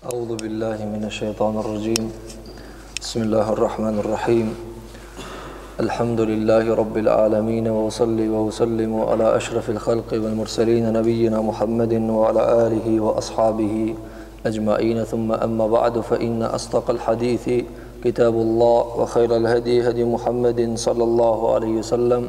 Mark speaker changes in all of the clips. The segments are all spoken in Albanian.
Speaker 1: أعوذ بالله من الشيطان الرجيم بسم الله الرحمن الرحيم الحمد لله رب العالمين وأصلي وأسلم على أشرف الخلق والمرسلين نبينا محمد وعلى آله وأصحابه أجمعين ثم أما بعد فإن أصدق الحديث كتاب الله وخير الهدي هدي محمد صلى الله عليه وسلم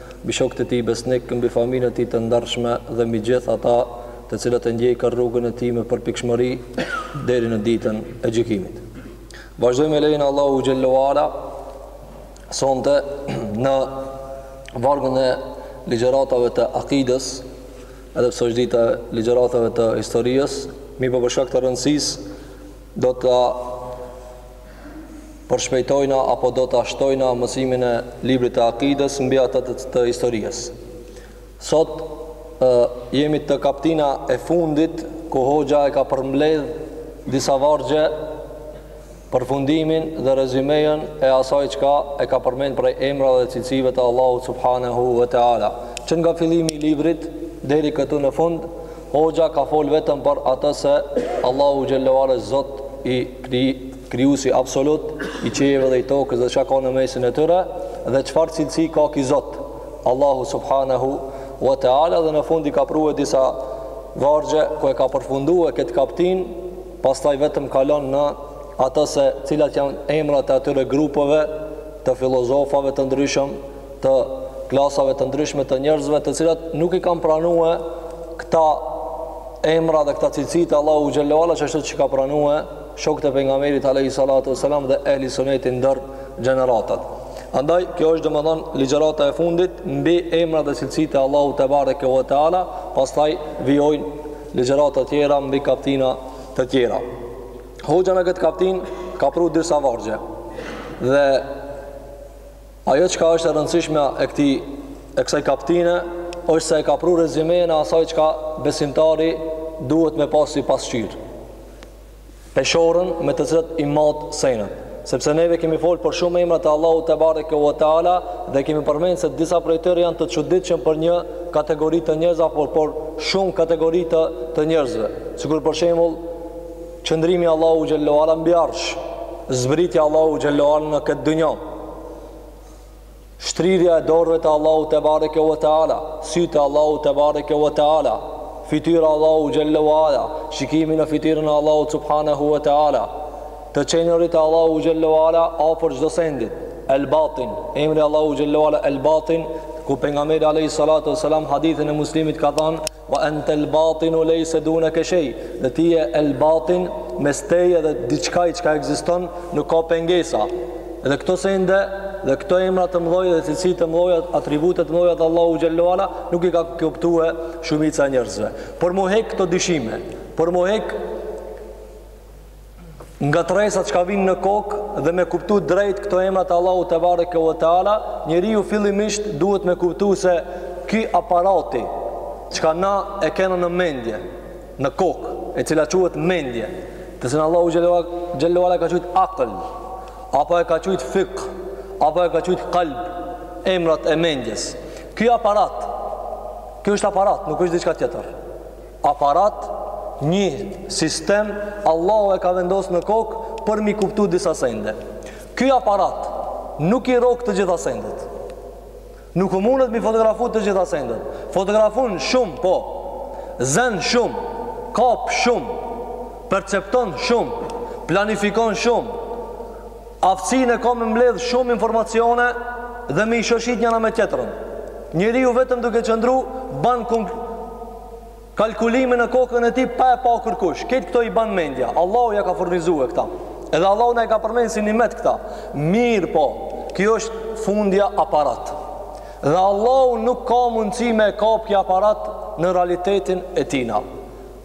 Speaker 1: mbi shokët e tij besnikë, mbi familjen e tij të ndershme dhe mbi gjithë ata të cilët e ndjekën rrugën e tij me përpikshmëri deri në ditën e gjykimit. Vazhdojmë me lejen e Allahut xhelle ue ala sonte në vargun e ligjëratave të akidës edhe pse është dita e ligjëratave të historisë mirëpo për shkak të rëndësisë do ta përshpejtojmë apo do ta shtojmë mësimin e librit të akidës mbi atë të, të historisë. Sot e, jemi te kaptina e fundit ku hoxha e ka përmbledh disa vargje përfundimin dhe rezymenë e asaj çka e ka përmend prej emrave dhe cilësive të Allahut Subhanehu ve Teala. Që nga fillimi i librit, deri këtu në fund, Hoxha ka fol vetëm për atë se Allahu xhelle ue ala Zot i kri, krijuesi absolut i qiejve dhe i tokës dhe çka ka në mesin e tyre dhe çfarë cilësi ka ky Zot Allahu subhanahu wa taala dhe në fund i ka prue disa vargje ku e ka përfundue këtë kaptinë pastaj vetëm kalon në atë se cilat janë emrat e atyre grupeve të filozofave të ndryshëm të klasave të ndryshme të njerëzve të cilat nuk i kanë pranuar këta emra dhe këta cilësi të Allahut xhelle ue ala ashtu siç i kanë pranuar shokët e pejgamberit alayhi salatu wasalam dhe ehli suneti ndër gjeneratat. Andaj kjo është domethënë ligjërata e fundit mbi emrat dhe cilësitë e Allahut tebareke ve teala, pastaj vijojnë ligjërata të tjera mbi kaptina të tjera. Hoxha në këtë kaptinë ka pru disa vargje dhe Ajo çka është e rëndësishme e këtij e kësaj kaptine është se e ka pru rezymenë e asaj çka besimtari duhet me pas si pasqyrë. Peshorën me të cilën i mat senet. Sepse neve kemi folë për shumë emra të Allahut tebareke u teala dhe kemi përmend se disa prej tyre janë të çuditshëm për një kategori të njerëzve, apo për shumë kategori të të njerëzve. Sikur për shembull Qëndrimi i Allahut xhelle ue ala mbi arsh, zbritja e Allahut xhelle ue ala në këtë dynja, shtrirja e duarve të Allahut tebareke ve teala, sytë e Allahut tebareke ve teala, fytyra e Allahut xhelle ue ala, shikimi në fytyrën e Allahut subhanehu ve teala, të qenurit e Allahut xhelle ue ala, afër çdo sendit, el batin, emri i Allahut xhelle ue ala, el batin, ku pejgamberi a.s. në hadithin e Muslimit ka thanë, Wa anta al-batin laysa dunaka shay. Dhe ti je al-batin mes teje edhe diçkaje çka ekziston nuk ka pengesa. Dhe këto sende dhe këto emra të mëdhoja dhe cilësi të mëdhoja, atribute të mëdhoja të Allahut xhelle ue ala nuk i ka kuptue shumica e njerëzve. Për m'u hek këto dyshime, për m'u hek nga trresa çka vijnë në kokë dhe me kuptu drejt këto emrat e Allahut te bareke ve teala, njeriu fillimisht duhet me kuptu se ky aparati çka na e kena në mendje, në kokë, e cila quhet mendje, të cilën Allahu xhelle ve ala e ka qujt akël, apo e ka qujt fikr, apo e ka qujt kalb, emrat e mendjes. Ky aparat, ky është aparat, nuk është diçka tjetër. aparat, nji sistem Allahu e ka vendos në kokë për m'i kuptu disa sende. Ky aparat nuk i rrok të gjitha sendet. Nuk mundet m'i fotografu të gjitha sendet. Fotografun shumë, po, zen shumë, kap shumë, percepton shumë, planifikon shumë, aftësin e ka me mbledh shumë informacione dhe me i shoshit njana me tjetrën. Njeriu vetëm duke qëndru, ban kalkulime në kokën e tij pa e pa kurkush. Krejt këto i ban mendja. Allahu ia ka furnizue këta. Edhe Allahu na e ka përmend si nimet këta. Mirëpo, kjo është fundja aparat. Dhe Allahun nuk ka mundësi me e kap ky aparat në realitetin e tina.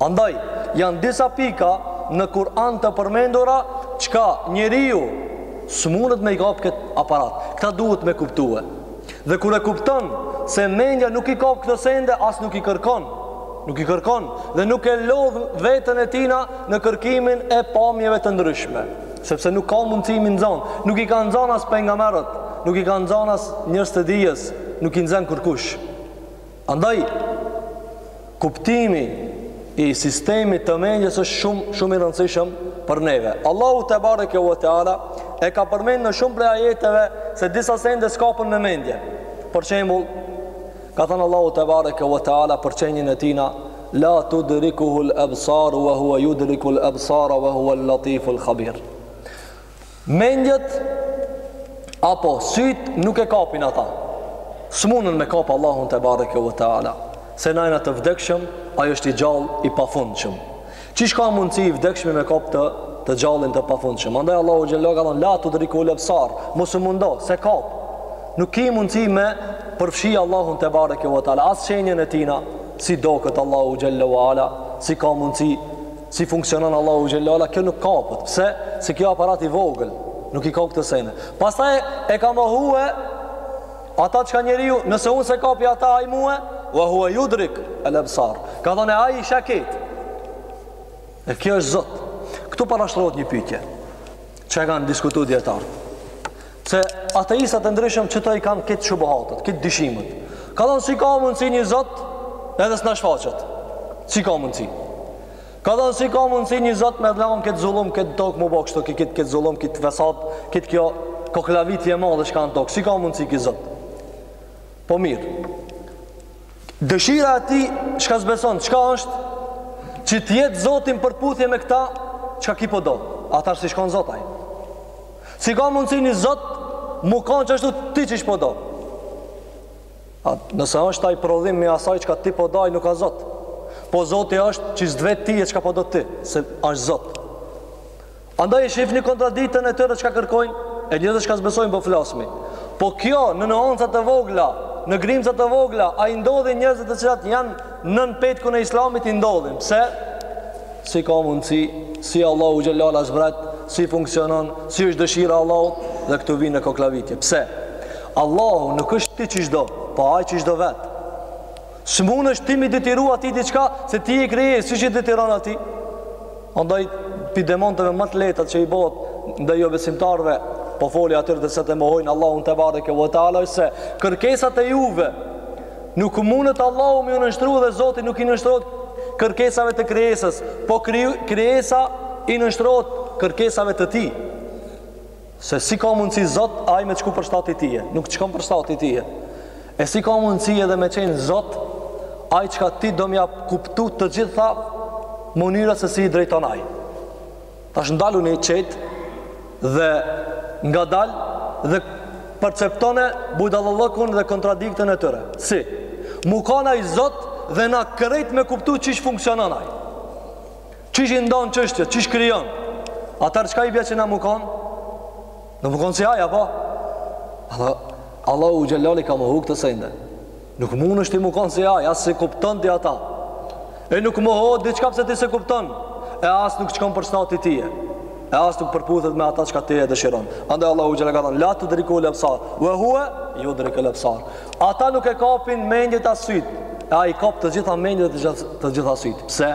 Speaker 1: Andaj, janë disa pika në Kur'an të përmendura çka njeriu s'munet me i kap ky aparat. Këta duhet me kuptue. Dhe kur e kupton se mendja nuk i kap këto sende, as nuk i kërkon. Nuk i kërkon dhe nuk e lodh veten e tina në kërkimin e pamjeve të ndryshme, sepse nuk ka mundësi m'i nxan. Nuk i kanë nxan as pejgamberët, nuk i kanë nxan as njerëz të dijes, nuk i nxen kurkush. Andaj, kuptimi i sistemit të mendjes është shumë shumë i rëndësishëm për neve. Allahu te bareke ve teala e ka përmend në shumë prej ajeteve se disa sende s'kapen me mendje. Për shembull, ka thanë Allahu te bareke ve teala për qenien e tina, la tudrikuhu al-absar wa huwa yudriku al-absar wa huwa al-latif al-khabir. mendjet apo syt nuk e kapin ata s'munen me kap Allahun te bareke ve teala se na jena të vdekshëm ai është i gjallë i pafundshëm qysh ka mundësi i vdekshmi me kap të gjallin të pafundshëm andaj Allahu xhelle ve ala ka thanë la tudrikuhu al-absar mos u mundo s'e kap nuk ke mundësi me përfshi Allahun te bareke ve teala as qenien e tina si doket Allahu xhelle ve ala si ka mundësi Si funksionon Allahu xhelle ve ala, kjo nuk kapet. Pse? Se ky aparat i vogël, nuk i kap këto sene. Pastaj e ka mohue, ata çka njeriu, nëse unë s'e kapi ata ai mue, wa huwa yudriku al-absar. Ka thanë ai i sheh krejt. E ky është zot. Këtu parashtrohet një pyetje. që e kanë diskutu dijetarët. Se ateistat e ndryshëm që të i kanë këto shubhatet, këto dyshimet. Ka thonë si ka mundësi një zot edhe s'na shfaqet. Si ka mundësi. Ka thonë si ka mundësi një zot me lanë këtë zullum, këtë tokë m'u bo kshtu, këtë, këtë, këtë zullum, këtë fesat, këtë kjo koklavitje e madhe çka në tokë. Si ka mundësi ky zot. Po mirë. Dëshira e tij çka s'beson, çka është që të jetë Zoti n'përputhje me këta çka ky po do. Atëherë si shkon Zot ai. Si ka mundësi një Zot mu kanë qashtu ti qysh po do. A, nëse është ai prodhim i asaj çka ti po don, nuk a zot. Po zoti është që s'të vet tye çka po do ti, se është zot. Andaj e shifni kontradiktën e tyre çka kërkojnë? E njerëzve çka s'besojnë po flasmi. Po kjo në nuanca të vogla, në grimca të vogla, a i ndodhin njerëzve të cilat janë nën petkun e Islamit i ndodhin. Pse? Si ka mundësi, si Allahu xhelle ve ala zbret, si funksionon, si është dëshira e Allahut dhe këtu vijnë në koklavitje. Pse? Allahu nuk është ti qysh do, po ai qysh do vet. S'munesh ti m'i detyru atij diçka se ti je krijesë, qysh i detyron atij? Andaj pi demanteve më të lehta që i bëhet ndaj jobesimtarëve, po foli atyre të cilët e mohojnë Allahun tebareke ve teala është se kërkesat e juve nuk mundet Allahu m'iu nënshtru dhe Zoti nuk i nënshtrohet kërkesave të krijesës, po krijesa i nënshtrohet kërkesave të tij. Se si ka mundësi Zot ai me t'shku përshtati tye? Nuk t'shkon përshtati tye. E si ka mundësi edhe me qenë Zot ai çka ti do m'ia kuptu të gjitha mënyrat se si i drejton ai. Tash ndaluni qetë dhe ngadal dhe perceptone budallallëkun dhe kontradiktën e tyre. Si? Mu kanë ai Zot dhe na krejt me kuptu qysh funksionon ai. Qysh i ndan çështjet, qysh krijon Atëherë çka i bje që na m'u konë Na m'u konë si ai a po Apo Allahu xhelle ve ala ka më hukë të sejnde Nuk mundesh ti m'u konë si ai As s'e kupton ti ata E nuk mohohet diçka pse ti s'e kupton E as nuk t'shkon përshtati tye E as nuk përputhet me ata çka ti e dëshiron Andaj Allahu xhelle ve ala ka thonë La tudrikuhul ebsar Ve huve judrikul ebsar Ata nuk e kapin mendjet as sytë E ai i kap të gjitha mendjet të gjitha sytë Pse?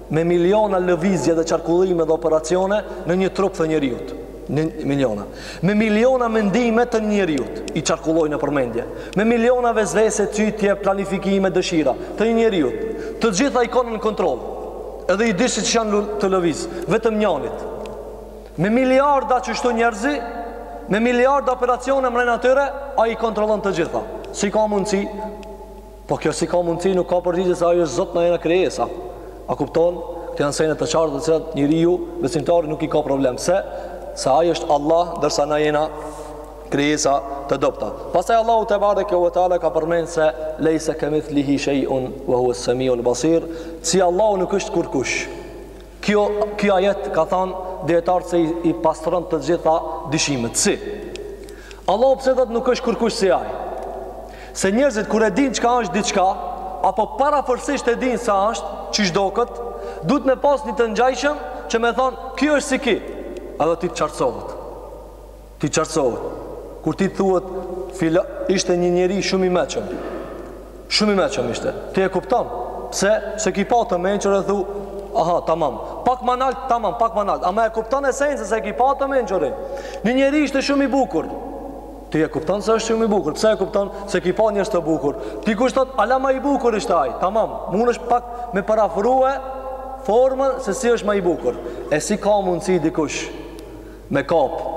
Speaker 1: Me miliona lëvizje dhe qarkullime dhe operacione në një trup të njeriut. Në miliona. Me miliona mendime të një njeriut i qarkullojnë nëpër mendje. Me miliona vesvese, cytje, planifikime, dëshira të një njeriut. Të gjitha i ka nën kontroll. Edhe i di qysh janë tu lëviz. Vetëm njanit. Me miliarda qashtu njerëz, me miliarda operacione mrena atyre, ai i kontrollon të gjitha. Si ka mundësi Po kjo si ka mundësi, nuk ka përgjigje se ai është Zot na jena krijesa. A kupton? Këto janë sene të qarta të cilat njeriu besimtari nuk i ka problem. Pse? Se ai është Allah, ndërsa na jena krijesa të dobta. Pastaj Allahu tebareke ve teala ka përmend se leysa kamithlihi shay'un wa huwa as-sami'ul basir, si Allahu nuk është kurkush. Kjo, ky ajet kanë thanë dijetarët se i, i pastron të gjitha dyshimet. Si? Allahu pse thotë nuk është kurkush si ai? Se njerëzit kur e dinë çka është diçka, apo parafërsisht e dinë sa është, qish doket, duhet me pas një të ngjajshëm që me thanë, "Ky është si ky." Edhe t'i qartësohet. T'i qartësohet. Kur t'i thuhet filani ishte një njeri shumë i meçëm. Shumë i meçëm ishte. Ti e kupton? Pse? Se ki pa të mençur e thu, aha, tamam. Pak ma nalt, tamam, pak ma nalt. Ama e kupton esencën se ki pa të mençurin. Një njeri ishte shumë i bukur. Ti e kupton se është shumë i bukur. Pse e kupton se ki pa njerëz të bukur? Dikush thot, hala ma i bukur ishte ai. Tamam, mundesh pak me parafrue formën se si është ma i bukur. E si ka mundësi dikush me kapë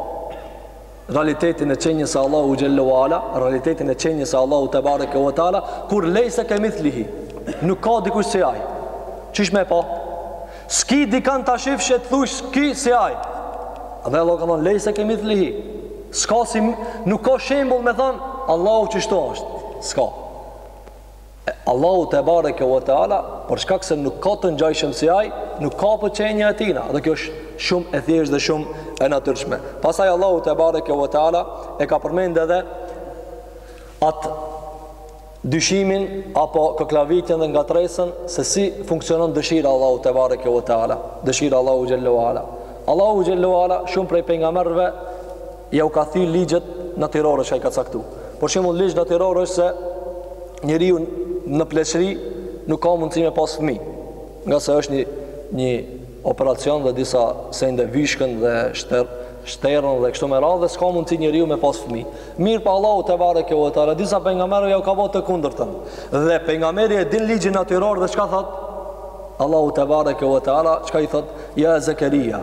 Speaker 1: realitetin e qenjës së Allahu xhelle ve ala, realitetin e qenjës së Allahu tebareke ve teala, kur lejse ke mithlihi. Nuk ka dikush si ai. Qish me pa? S'ki dikan ta shifsh e të thush s'ki si ai. Dhe Allah ka thënë lejse ke mithlihi. S'ka si nuk ka shembull me thanë Allahu qishtu është. S'ka. Allahu tebareke ve teala, për shkak se nuk ka të ngjajshëm si ai, nuk kapet qenja e tina, dhe kjo është shumë e thjeshtë dhe shumë e natyrshme. Pastaj Allahu tebareke ve teala e ka përmend edhe at dyshimin apo koklavitjen dhe ngatresën se si funksionon dëshira e Allahu tebareke ve teala, dëshira e Allahu xhelle ve ala. Allahu xhelle ve ala shumë prej pejgamberëve ja u ka thy ligjet natyrore që i ka caktu. Për shembull, ligj natyror është se njeriu në pleqëri nuk ka mundësi me pas fëmijë, nga se është një një operacion dhe disa sende vishken dhe shter shteren dhe kështu me radhë dhe s'ka mundësi njeriu me pas fëmijë. Mirëpo Allahu tebareke ve teala, disa pejgamberëve ja u ka bo të kundërtën. Dhe pejgamberi e din ligjin natyror dhe çka thot? Allahu tebareke ve teala, çka i thot? Ja Zakaria,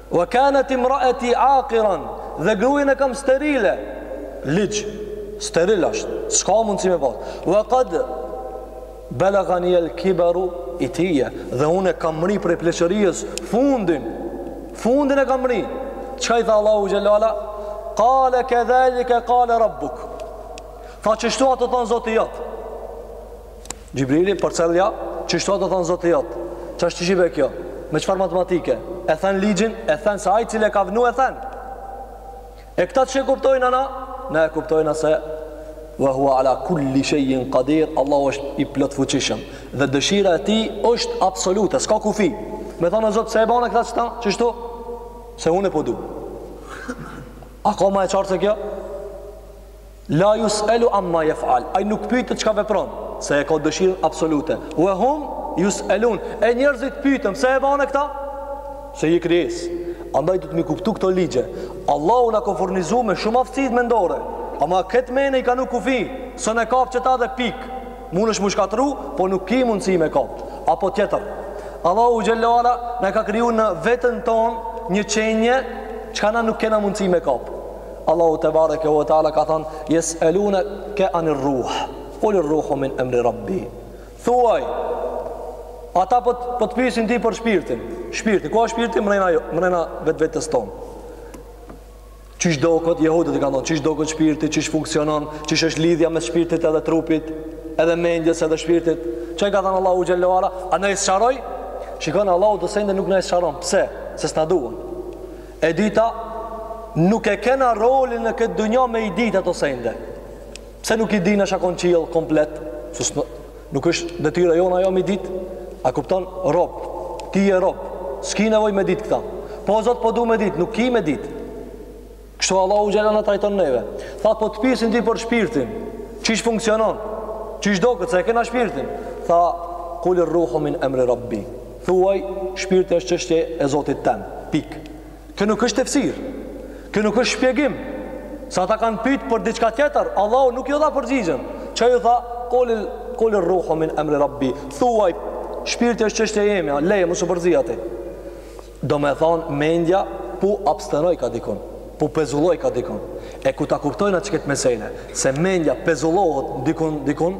Speaker 1: Wa kanat imraati aqiran dhe gruajn e kam sterile. Ligj, sterile është, s'ka mundësi me pas. Wa qad balaghani al-kibaru itiya dhe unë kam mri prej pleqërisë fundin. Fundin e kam mri. Çka i tha Allahu xhelle ve ala? Qala kadhalika qala rabbuk. Tha qështu ka thon Zoti jot. Xhibrili përcillja, qështu po thot Zoti jot. Çfarë shqipe kjo? Me çfarë matematike? E then ligjin, e then se ai i cili e ka vnu e then. E këta qysh e kuptojna na? Na e kuptojna se wa huwa ala kulli shay'in qadir, Allahu është i plotfuqishëm dhe dëshira e tij është absolute, s'ka kufi. Me thanë Zot pse e bane këta qështu? Qështu, se unë e po du. A ka më e qartë se kjo? La yus'alu amma yef'al. Ai nuk pyetet çka vepron, se e ka dëshirë absolute. Wa hum yus'alun. E njerëzit pyeten, pse e bane këta? Se je krijes. Andaj duhet me i kuptu këto ligje. Allahu na ka furnizu me shumë aftësi mendore. Ama kësaj menje i ka vnu kufi, s'un e kap qeta dhe pikë. Mundesh m'u shkatërru, po nuk ki mundësi me e kapë. Apo tjetër. Allahu xhelle ve ala na ka kriju në veten tonë një qenie, çka na nuk kena mundësi me e kapë. Allahu tebareke ve teala ka thënë: "Yes'elunake anir ruh, qulir ruhu min amri rabbi." Thuaj, ata po po të pyesin ti për shpirtin. Shpirti, ku është shpirti mrena, jo, mrena vetvetes ton. Qysh doket, jehudit i kanë thonë, qysh doket shpirti, qysh funksionon, qysh është lidhja mes shpirtit edhe trupit, edhe mendjes edhe shpirtit. Ça i ka thënë Allahu xhelle ve ala, a na e sqaroi? Shikon Allahu do sende nuk na i sqaron. Pse? Se s'na duhen. E dyta, nuk e kena rolin në këtë dunja me i dit ato sende. Pse nuk i dina ça ka n'qiell komplet? Se s-, nuk është detyra jona ajo me i dit? A kupton? Rob, ti je rob, s'ki nevoj me dit këta. Po, zot, po du me e dit, nuk ki me e dit. Kështu Allahu xhelle ala na trajton neve. Tha, po të pyesin ti për shpirtin, qysh funksionon? Qysh doket, se e kena shpirtin? Tha, kulir ruhu min emri rabbi. Thuaj, shpirti është çështje e Zotit tem. Pikë. Kjo nuk është tefsir. Kjo nuk është shpjegim. Se ata kanë pyet për diçka tjetër, Allahu nuk ua dha përgjigjen. Çka ju tha? Kuli kulir ruhu min amri rabbi. Thuaj, shpirti është çështje e jemja, leje mos u përzi aty. Domethanë mendja po abstenojka dikun, po pezullojka dikun. E ku ta kuptojna qet meselë, se mendja pezullohet dikun dikun,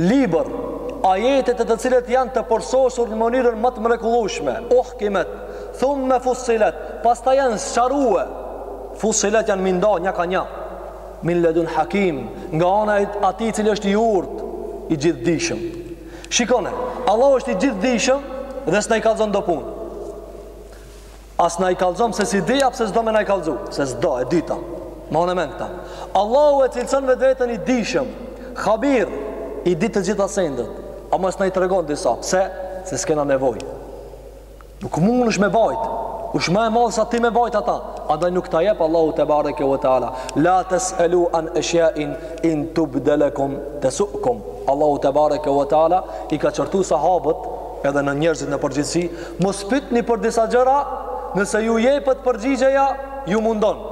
Speaker 1: Libër, ajetet e të cilit janë të përsosur në mënyrën më të mrekullueshme, uhkimet, thumma fussilat, pastaj janë sqarue. Fussilat janë me i nda një ka një. Min ledun hakim, nga ana e atij i cili është i urtë, i gjithdijshëm. Shikone, Allahu është i gjithdijshëm dhe s'na i kallzon do punë. A s'na i kallzon pse s'i di, a pse s'do me na i kallzu, pse s'do, e dyta. Mane men kta. Allahu e cilëson vetveten i dijshëm, Khabir, i di të gjitha sendet. Ama s'na i tregon disa, pse? Se s'kena nevojë. Nuk munesh me bajt. Është ma e madhe sa ti me bajt ata. Andaj nuk ta jep Allahu tebareke ve teala. La tasalu an ashya'in in tubda lakum tasukum. Allahu tebareke ve teala i ka qortu sahabët edhe ne njerëzit në përgjithësi, mos pytni për disa gjëra, nëse ju jepet përgjigjeja, ju mundon.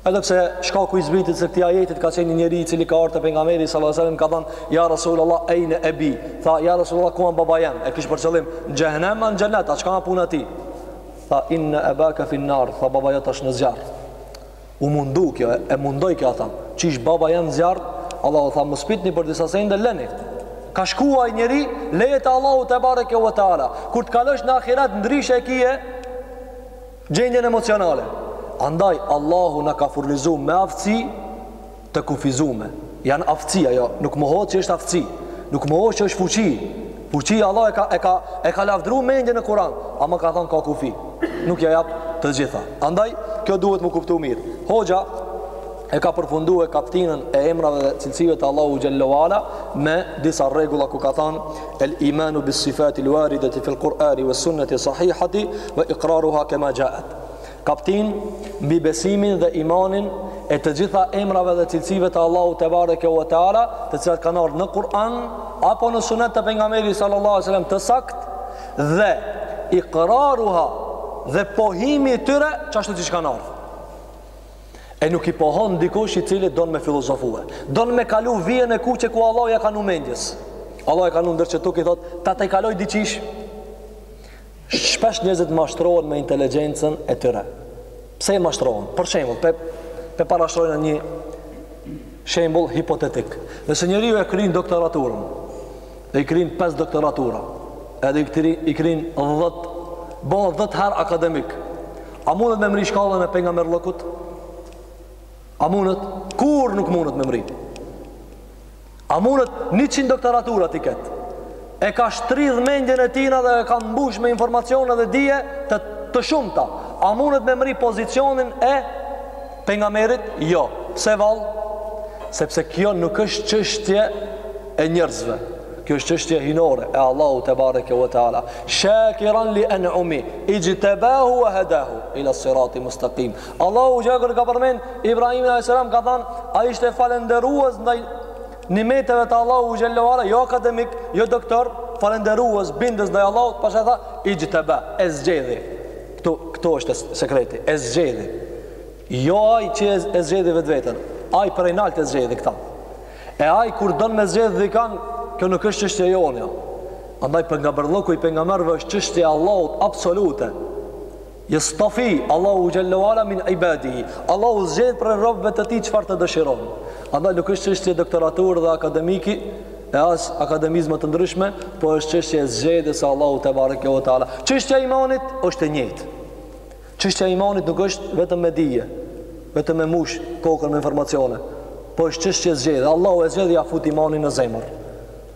Speaker 1: Edhe pse shkaku i zbritjes së këtij ajetit ka qenë një njeri i cili ka ardh te pejgamberi, sallallahu alajhi wasallam ka thanë, ja Rasulullah, ejne ebi, tha, ja Rasulullah, ku a baba jem, e kish për qëllim, në xhehnem, a në xhenet, a çka a puna e tij? Tha, inne ebaka finnar, tha, baba jat është në zjarr. u mundu kjo, e mundoj kjo ata, që ish baba në zjarr, Allahu tha, mos pytni për disa sende leni, ka shku ai njeri, leje te Allahu tebareke ve teala, kur të kalosh në ahiret, ndryshe e kije, gjendjen emocionale, andaj, Allahu na ka furnizu me aftësi, të kufizume janë aftësi ajo nuk mohohet që është aftësi nuk mohohet që është fuqi fuqi Allah e ka e ka e ka lavdru mendjen në Kur'an ama ka thënë ka kufi nuk ja jap të gjitha andaj kjo duhet m'u kuptu mirë hoxha e ka përfundu e kaptinën e emrave dhe cilësive të Allahu xhelle ve ala me disa rregulla ku ka than el imanu bis sifatil uarideti fil Kur'ani ves sunneti sahihati ve ikraruha kema xhaet Kaptinë mbi besimin dhe imanin e të gjitha emrave dhe cilësive të Allahut tebareke ve teala, të cilat kanë ardh në Kur'an apo në Sunet të pejgamberit sallallahu alajhi wasallam të saktë dhe iqraruha dhe pohimi i tyre qashtu siç kanë ardh. E nuk i pohon dikush i cili don me filozofue. Don me kalu vijën e kuqe ku Allahu ja ka vnu mendjes. Allahu ja ka vnu deri qëtu, ky thot ta tejkaloj diqysh. Shpesh njerëzit mashtrohen me inteligjencën e tyre. Pse mashtrohen? Për shembull, pe pe parashtrojna një shembull hipotetik. Nëse njeriu e krin doktoraturën, e krin pesë doktoratura, edhe i krin i krin 10, bëhet 10 herë akademik. A mundet me mri shkallën e pejgamberllëkut? A mundet? Kurrë nuk mundet me mri. A mundet njëqind doktoratura t'i ketë? E ka shtridh mendjen e tina dhe e ka mbush me informacione dhe dije të, të shumta. A mundet me mri pozicionin e pejgamberit? Jo. Pse vallë? Sepse kjo nuk është çështje e njerëzve. Kjo është çështje hyjnore e Allahut tebareke ve teala. Shakiran li en'umih, ixhtebahu ve hedahu, ila sirati mustakim. Allahu xhallahu kur ka përmend Ibrahimin alayhis salam ka thënë ai ishte falënderues ndaj nimeteve të Allahu xhallahu ala jo akademik, jo doktor, falënderues bindës ndaj Allahut, pastaj tha ijtaba, e zgjedhi. Ktu është sekreti, e zgjedhi. Jo ai që e zgjedhi vetveten, ai prej nalt e zgjedhi këta. E ai kur don me zgjedh dikan, kjo nuk është çështje e jonë. Andaj pejgamberllëku i pejgamberëve është çështje e Allahut absolute. Yastafi Allahu jalla wala min ibadihi. Allahu zgjedh prej robëve të tij çfarë të dëshiron. Andaj nuk është çështje doktoratur dhe akademiki e as akademizma të ndryshme, po është çështje e zgjedhjes së Allahut tebareke ve teala. Çështja e imanit është e njëjtë. Çështja e imanit nuk është vetëm me dije, vetëm me mush kokën me informacione, po është çështje e zgjedhjes. Allahu e zgjedh ja fut imanin në zemër.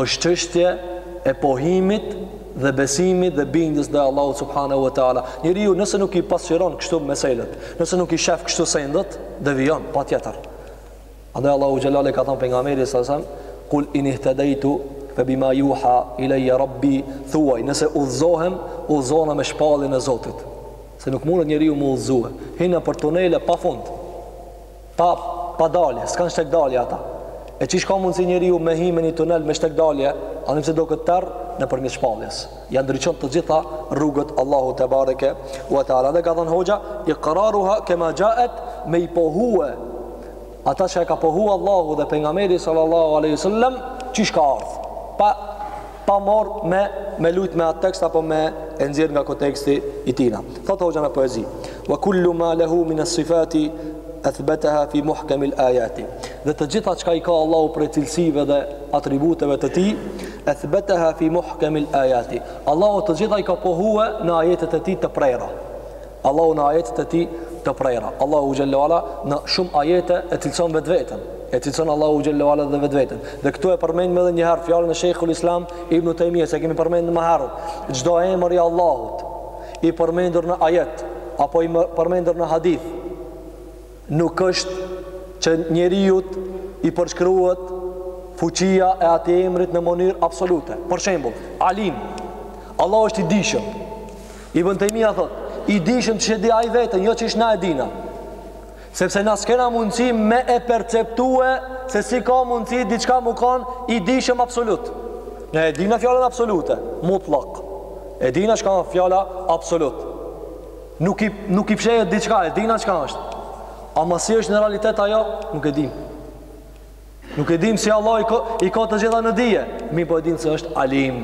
Speaker 1: Është çështje e pohimit dhe besimit dhe bindjes ndaj Allahut subhanehu ve teala. Njeriu nëse nuk i pasqyron kështu meselet, nëse nuk i shef kështu sendet, devijon patjetër. Andaj Allahu xhelale ka thënë pejgamberit sa sa kul in ihtadaitu fa bima yuha ilayya rabbi thuaj nëse udhzohem udhzona me shpalljen e Zotit. Se nuk mundet njeriu mu udhzue. Hin nëpër tunele pa fund. Pa pa dalje, s'kanë shtegdalje ata. E çish ka mundësi njeriu me hi n'ni tunel me shtegdalje, anë pse do këtë terr nëpërmjet shpalljes. Ja ndriçon të gjitha rrugët Allahu tebareke ue teala. Dhe ka dhënë hoxha, ikraruha kema xhaet me i pohue. Ata që e ka pohua Allahu dhe pejgamberi sallallahu aleyhi sallam, çish ka ardhë. Pa pa marrë e me lujt me atë tekst apo me e nxjerr nga konteksti i tij. Thot hoxha në poezi: "Wa kullu ma lahu min as-sifati athbataha fi muhkam al-ayati." Dhe të gjitha çka i ka Allahu prej cilësive dhe atributeve të tij, athbataha fi muhkam al-ayati. Allahu të gjitha i ka pohue në ajetet e tij të prera. Allahu në ajetet e tij të prera, Allahu xhallahu ala në shumë ajete e cilëson vetveten, e cilëson Allahu xhallahu ala dhe vetveten. Dhe këtu e përmendim edhe një herë fjalën e Sheikhul Islam Ibn Taymiyah, se e kemi përmend ma herët, çdo emër i Allahut i përmendur në ajet apo i përmendur në hadith Nuk është që njeriut i përshkruhet fuqia e atij emrit në mënyrë absolute. Për shembull, Alim, Allahu është i dijshëm. Ibn Taymija thotë, i dijshëm çish e di ai veten, jo çish na e dina. Sepse na s'kena mundësi me e perceptue se si ka mundësi diçka me kon i dijshëm absolut. Na e dina fjalën absolute, mutlak. E dina çka është fjala absolut. Nuk i nuk i fshehet diçka, e dina çka është. Ama si është në realitet ajo, nuk e dimë. Nuk e dimë si Allahu i ka, i ka të gjitha në dije, mirëpo e dimë se është alim.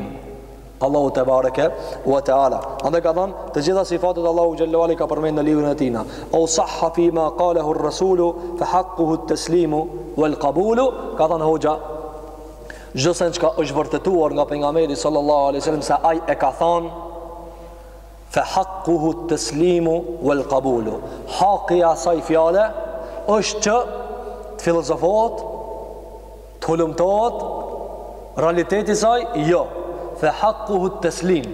Speaker 1: Allahu tebareke ve teala. Andaj ka thënë, të gjitha sifatet Allahu xhallahu ali ka përmend në librin e tina. Au sahha fi ma qalahu ar-rasulu fa haqquhu at-taslimu wal qabulu, ka thënë hoxha Çdo sen çka është vërtetuar nga pejgamberi sallallahu alejhi ve selem se ai e ka thënë Fa haqquhu at-taslimu wal-qabulu, haki i asaj fjale është që të filozofohet, të hulumtohet, realiteti i saj jo. Fa haqquhu at-taslim,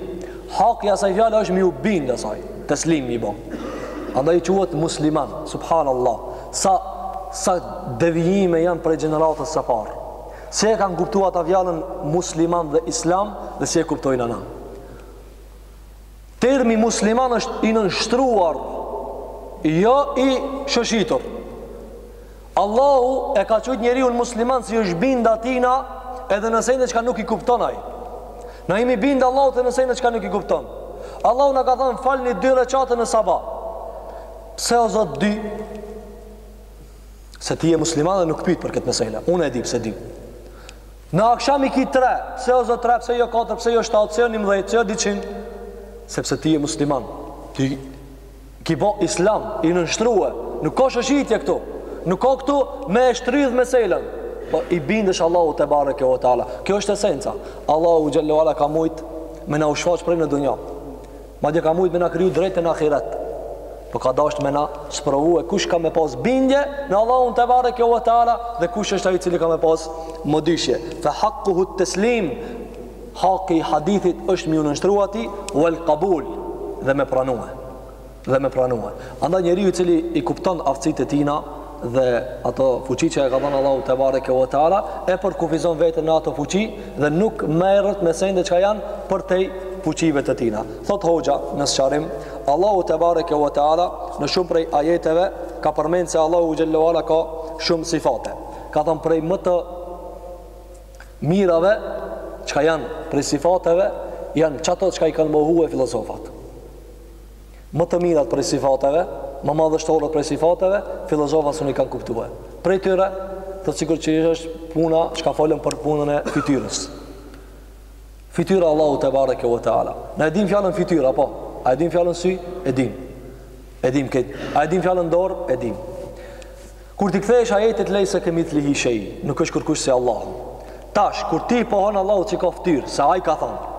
Speaker 1: haki i asaj fjale është me ju bind asaj, teslim me bo. Andaj quhet musliman, subhanallah. Sa sa devijime janë prej gjeneratës së parë. Si e kanë kuptuar ata fjalën musliman dhe islam dhe si e kuptojmë na. Termi musliman është i nënshtruar, jo i shoshitur. Allahu e ka qujt njeriun musliman se është bind atina edhe në sene çka nuk i kupton ai. Na jemi bind Allahut në sene çka nuk i kupton. Allahu na ka thënë falni dy reqate në sabah. Pse o Zot dy? Se ti je musliman dhe nuk pyt për këto sene. Unë e di pse dy. Në aksham i ki tre, pse o zot tre, pse jo katër, pse jo shtatë, pse jo njimdhet, pse jo dyqind? Sepse ti je musliman. Ti ki bo islam, i nënshtrue. Nuk ka shoshitje këtu. Nuk ka këtu me e shtrydh meselën. Po i bindesh Allahut tebareke ve teala. Kjo është esenca. Allahu xhelle ve ala ka mujt me na u shfaq prej në dunja. Madje ka mujt me na kriju drejt në ahiret. Po ka dashtë me na sprovue kush ka me pas bindje në Allahun tebareke ve teala dhe kush është ai i cili ka me pas mëdyshje. Fa haqquhu at-taslim, haki i hadithit është me ju nënshtrue atij, wal-qabul dhe me pranue. Dhe me pranue. Andaj njeriu i cili i kupton aftësitë e tina, dhe ato fuqi çka ia ka dhënë Allahu tebareke ve teala e përkufizon veten në ato fuqi dhe nuk merret me sende që janë përtej fuqive të tina. Thotë hoxha në sqarim, Allahu tebareke ve teala në shumë prej ajeteve ka përmend se Allahu xhelle ve ala ka shumë sifate. Ka thënë prej më të mirave që janë prej sifateve janë qato çka i kanë mohue filozofat. Më të mirat prej sifateve, ma madhështoret prej sifateve, filozofat s'un i kanë kuptue. Prej tyre, thotë sikur që është puna çka folëm për punën e fytyrës. Fytyra e Allahut tebareke ve teala. Na e dim fjalën fytyrë apo? A e dim fjalën sy? E dim. E dim këtë. A e dim fjalën dorë? E dim. Kur t'i kthehesh ajetit lejse kemithlihi shej, nuk është kërkush si Allahu. Tash, kur ti i pohon Allahut që ka ftyrë, se aj ka thonë,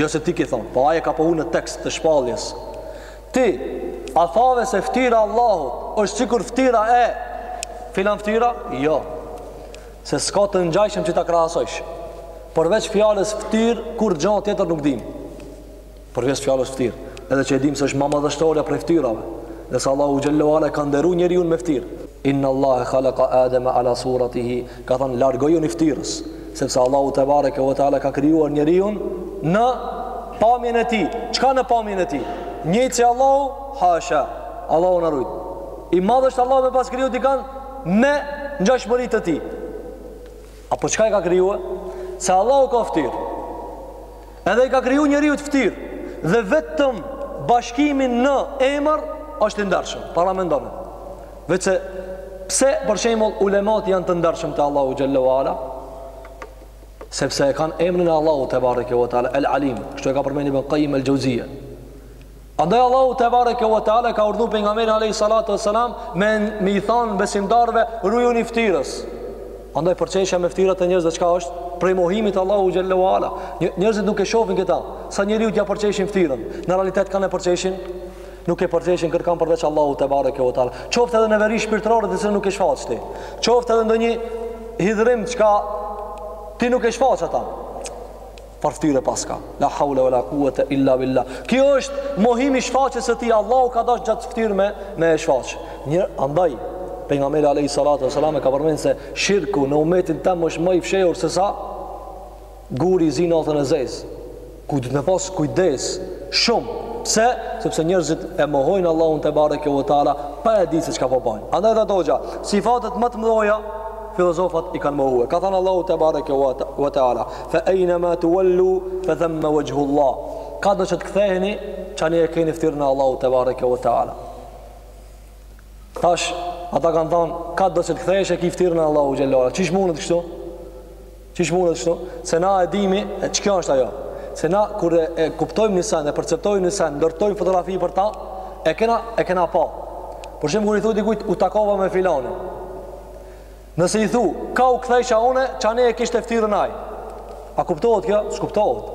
Speaker 1: jo se ti ki thonë, po aj e ka pohu në tekst të shpalljes, ti, a thave se ftyra e Allahut është sikur ftyra e, filan ftyra? Jo, se s'ka të ngjajshëm që ta krahasojsh, përveç fjalës ftyrë, kurgjo tjetër nuk dimë. përveç fjalës ftyrë, edhe që e dimë se është më madhështorja prej ftyrave, dhe se Allahu xhelle ve ala ka nderu njeriun me ftyrë. Inna Allahe khalaqa Adama ala suratihi, ka thënë largojuni ftyrës, sepse Allahu tebareke ve teala ka krijuar njeriun në pamjen e tij. Çka në pamjen e tij? Njëjtë si Allahu, hasha. Allahu na rujt. I madh është Allahu me pas kriju dikan me ngjashmëri të tij. Apo çka e ka krijue? Se Allahu ka ftyrë. Edhe i ka kriju njeriut ftyrë. Dhe vetëm bashkimi në emër është i ndershëm. Paramendoni veç pse për shembull ulemat janë të ndershëm te Allahu xhelle ve ala? Sepse e kanë emrin e Allahut tebareke ve teala El Alim. Kështu e ka përmendur Ibn Qayyim El Xhevzije. Andaj Allahu tebareke ve teala ka urdhnu pejgamberin alayhi salatu vesselam me i than besimtarve rujuni ftyrës. Andaj përqeshja me ftyrat e njerëzve çka është prej mohimit të Allahut xhelle ve ala. Njerëzit nuk e shohin këta. Sa njeriu t'ia përqeshin ftyrën. Në realitet kan e përqeshin, nuk e përqeshin kërkan përveç Allahut tebareke ve teala. Qoftë edhe neveri shpirtërore të cilën nuk e shfaq ti. Qoftë edhe ndonjë hidhrim çka ti nuk e shfaq ata. Çfarë ftyre paska. La haula wala quwata illa billah. Kjo është mohimi i shfaqjes së tij. Allahu ka dasht qatë ftyrë me e shfaq. Andaj pejgamberi alayhi salatu wasalam ka përmendur se shirku në umetin tem është më i fshehur sesa guri i zi natën e zezë. Ku duhet me pas kujdes shumë. Pse? Sepse njerëzit e mohojnë Allahun tebareke ve teala pa e ditë se çka po bajnë. Andaj tha hoxha, sifatet më të mëdha filozofat i kanë mohuar. Ka thënë Allahu tebareke ve teala, Fe ejnema tuvel-lu, fe themme vexhhullah. Kado që të ktheheni, qane e keni ftyrën e Allahut tebareke ve teala. Tash, ata kanë thonë, kado që të kthehesh e ki ftyrën e Allahut xhelle ve ala. Qish mundët kështu? Qish mundët kështu? Se na e dimi çka është ajo? Se na, kur e, e kuptojmë një sen, e perceptojmë një sen, ndërtojmë fotografi për ta, e kena, e kena pa. Për shembull kur i thu dikujt, u takova me filanin. Nëse i thu, kah u kthejsha une, qane e kishte ftyrën aj. A kuptohet kjo? S'kuptohet.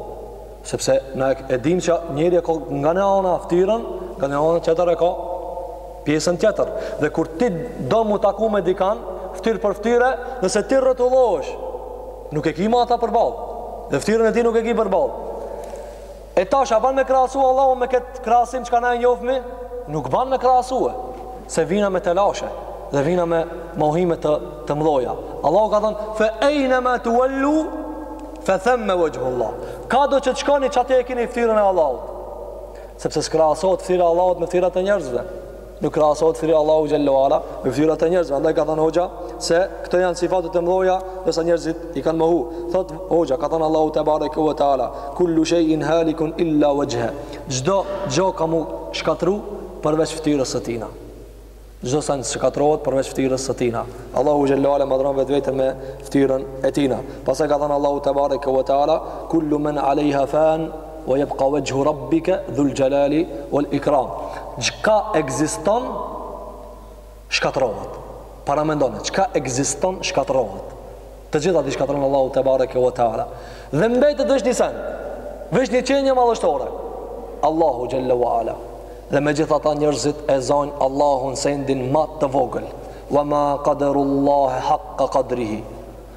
Speaker 1: Sepse na e dim që njeri e ka nga njana ftyrën, nga ana tjetër e ka pjesën tjetër. Dhe kur ti do m'u taku me dikan, ftyrë për ftyre, nëse ti rrotullohesh, nuk e ki ma ata përballë. Dhe ftyrën e tij nuk e ki përballë. E tash a ban me krahasue Allahun me këtë krahasim çka na i njohmi? Nuk ban me krahasue, se vina me telashe dhe vina me mohime të, të mdhoja. Allahu ka thënë: "Fa ayna ma tuwallu fa thamma wajhu Allah." Kado që të shkoni ç'aty e kini fytyrën e Allahut. Sepse s'krahasohet fytyra e Allahut me fytyrat e njerëzve. Nuk krahasohet fytyra e Allahut xhelle ue ala me fytyrat e njerëzve. Andaj ka thënë hoxha se këto janë sifatet e mdhoja, ndërsa njerëzit i kanë mohu. Thot hoxha ka thënë Allahu te bareke ve teala, kullu shay'in halikun illa wajha. Çdo gjë ka mu shkatru përveç fytyrës së tina. Çdo sen shkatrohet përveç fytyrës së tina. Allahu xhelle ue ala madhron vetveten me fytyrën e tina. Pastaj ka thënë Allahu te bareke ve teala, kullu man alayha fan Ue jebka vexhhu rabbike dhul xhelali uel ikram. Çka ekziston, shkatrohet. Paramendone, çka ekziston, shkatrohet. Të gjitha t'i shkatron Allahu tebareke ve teala. Dhe mbetet veç një sen, veç një qenje madhështore. Allahu xhelle wa ala. Dhe megjithate njerzit e zonë Allahun sendin ma të vogël. Wa ma kaderullahi haqqa kadrihi.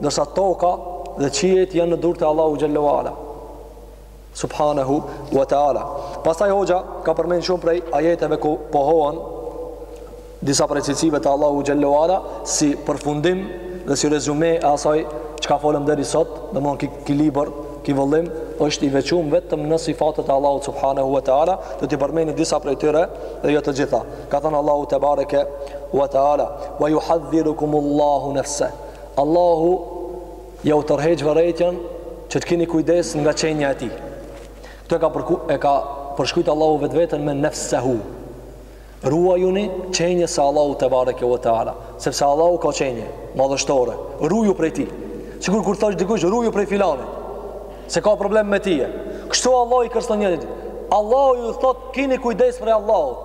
Speaker 1: Ndërsa toka dhe qiejt janë në dorë të Allahut Xhelle ue Ala. Subhanehu wa ta'ala. Pastaj hoxha ka përmenë shumë prej ajeteve ku pohohen disa prej cilësive të Allahut Xhelle ue Ala si përfundim dhe si rezume e asaj çka folëm deri sot, dmth ki, ki libër, ki vëllim, është i veçum vetëm në sifatet e Allahut Subhanehu wa ta'ala, do t'i përmeni disa prej tyre dhe jo të gjitha. Ka thënë Allahu Tebareke wa ta'ala, wa juhadhirukumullahu nefse. Allahu jau tërheq vërejtjen që të kini kujdes nga qenja e tij. Këtë e ka përku, e ka përshkrujt Allahu vetveten me nefsehu. Ruajuni qenjes së Allahut tebareke ve teala. Sepse Allahu ka qenje, madhështore. Ruju prej tij. Sikur kur thot dikush, ruju prej filanit. Se ka problem me tije. Kështu Allahu i kërcnon njerzit. Allahu ju thot, kini kujdes prej Allahut.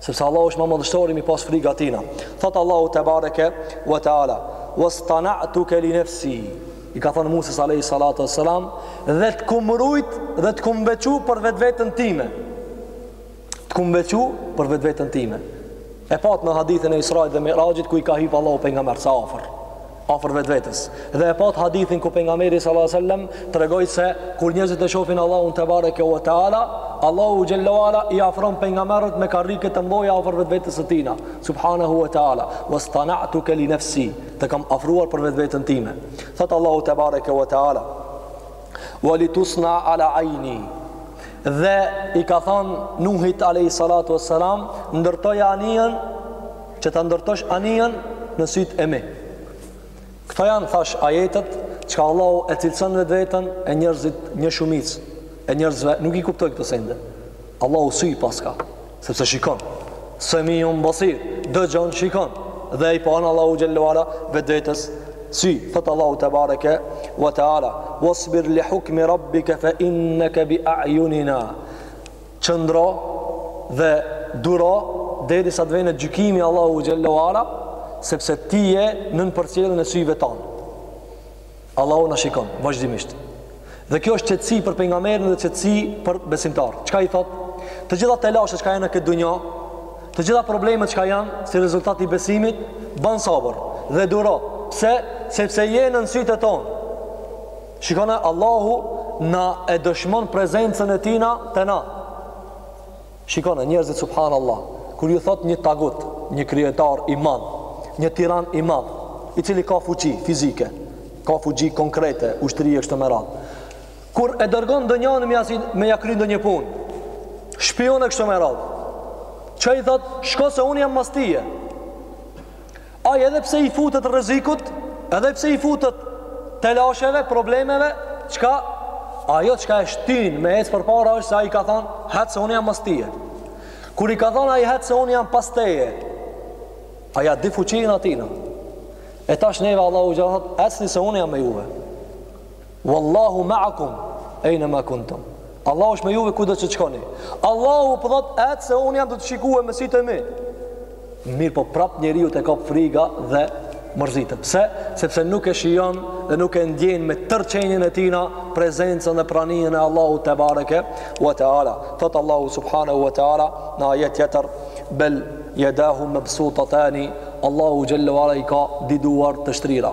Speaker 1: Sepse Allahu është ma madhështori me ja pas frikën e tina. Thot Allahu te bareke ve teala, "Wastana'tuka li nafsi." I ka thënë Musas alayhi salatu wassalam, "Dhe të kum rujt dhe të kum veçu për vetveten time." Të kum veçu për vetveten time. E pat në hadithin e Israit dhe Miraxhit ku i ka hip Allahu pejgamberët sa afër. afër vetvetes dhe e patë hadithin ku pejgamberi sallallahu alajhi wasallam tregoi se kur njerëzit e shofin Allahun te bareke u teala Allahu xhelle ue ala i afron pejgamberët me karrike të mdhoja afër vetvetes së tina subhanahu wa taala wastana'tuka li nafsi të kam afruar për vetveten time thot Allahu te bareke u teala walitusna ala aini dhe i ka thon Nuhit alayhi salatu wassalam ndërtoi anijen Që ta ndërtosh anijen në sytë e mi. Këto janë thash ajetet çka Allahu e cilëson vetveten e njerëzit një shumicë e njerëzve nuk i kuptojnë këto sende. Allahu sy paska, sepse shikon. Semiun basir, dëgjon, shikon dhe i pohon Allahu xhelle ue ala vetvetes sy thot Allahu tebareke wa taala wasbir li hukmi rabbika fa innaka bi ayunina Qëndro dhe duro derisa të vjen gjykimi Allahu xhelle ue ala, sepse ti je nën përcjelljen e syve tanë. Allahu na shikon vazhdimisht. Dhe kjo është qetësi për pejgamberin dhe qetësi për besimtar. Çka i thot? Të gjitha telashet çka janë në këtë dunja, të gjitha problemet çka janë si rezultat i besimit, ban sabër dhe duro. Pse? Sepse je nën sytë tonë. Shikone Allahu na e dëshmon prezencën e tina te na. Shikone njerëzit subhanë Allah, kur ju thot një tagut, një kryetar i madh, një tiran i madh, i cili ka fuqi fizike, ka fuqi konkrete, ushtri e kështu me radhë. Kur e dërgon ndonjanin me, me ja kry ndonjë punë, shpion e kështu me radhë. Çka i thot? Shko se unë jam mas teje. Ai edhe pse i futet rrezikut, edhe pse i futet telasheve, problemeve, çka ajo çka e shtin me ecë përpara është se ai i ka thon, "Hec se unë jam pas teje." Kur i ka thon ai hec se unë jam pas teje, ai ja di fuqinë e tina. E tash neve Allahu xhallahu, "Ecni se unë jam me juve." Wallahu ma'akum ejne ma kuntum Allahu është me juve kudo që të shkoni Allahu po thot ec se unë jam tu të shikue me sytë e mi Mirëpo prap njeriun e kap friga dhe mërzitet Pse? Sepse nuk e shijon dhe nuk e ndjen me tërë qenien e tina Prezencën dhe praninë e Allahu tebareke Wa ta'ala Thot Allahu subhanahu wa ta'ala Në ajet jetër Bel jedahu mebsutatani Allahu xhelle ue ala i ka dy duart të shtrira